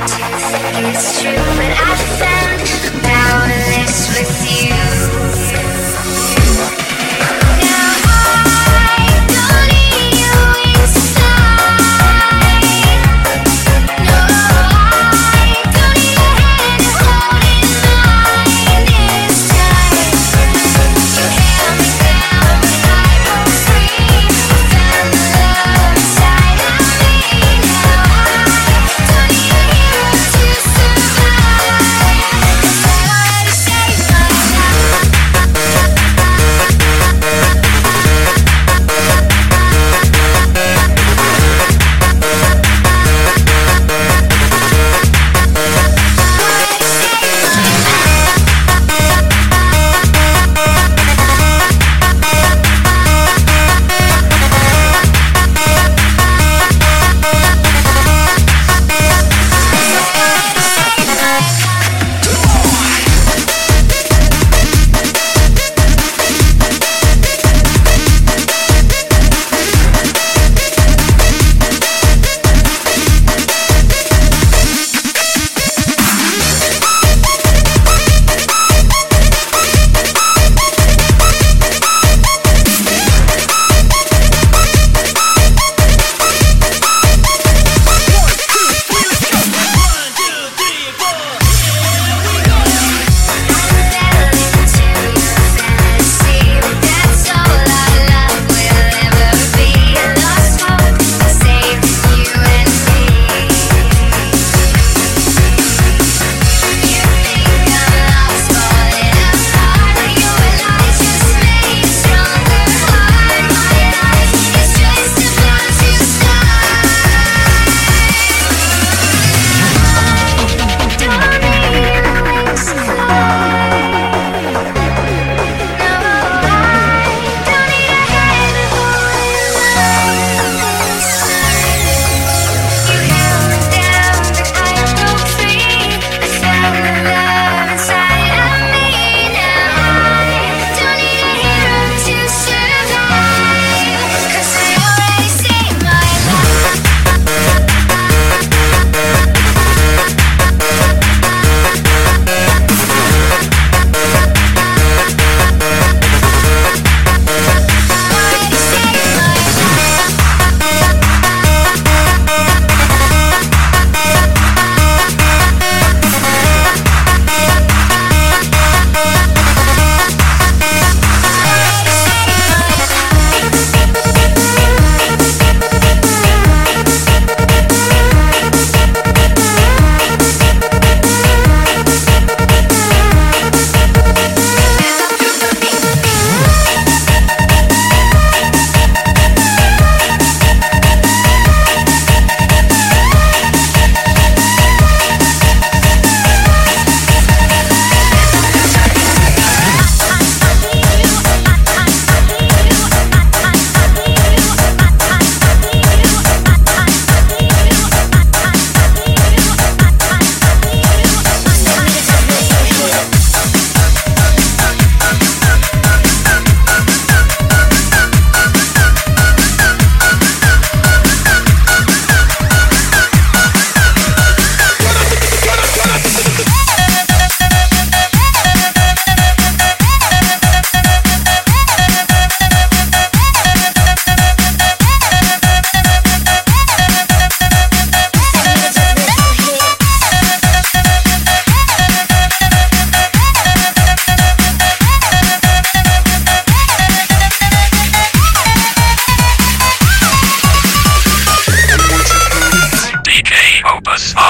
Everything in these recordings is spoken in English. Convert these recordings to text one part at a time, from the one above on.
It's true, but I found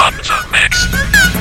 on the mix.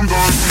I'm done.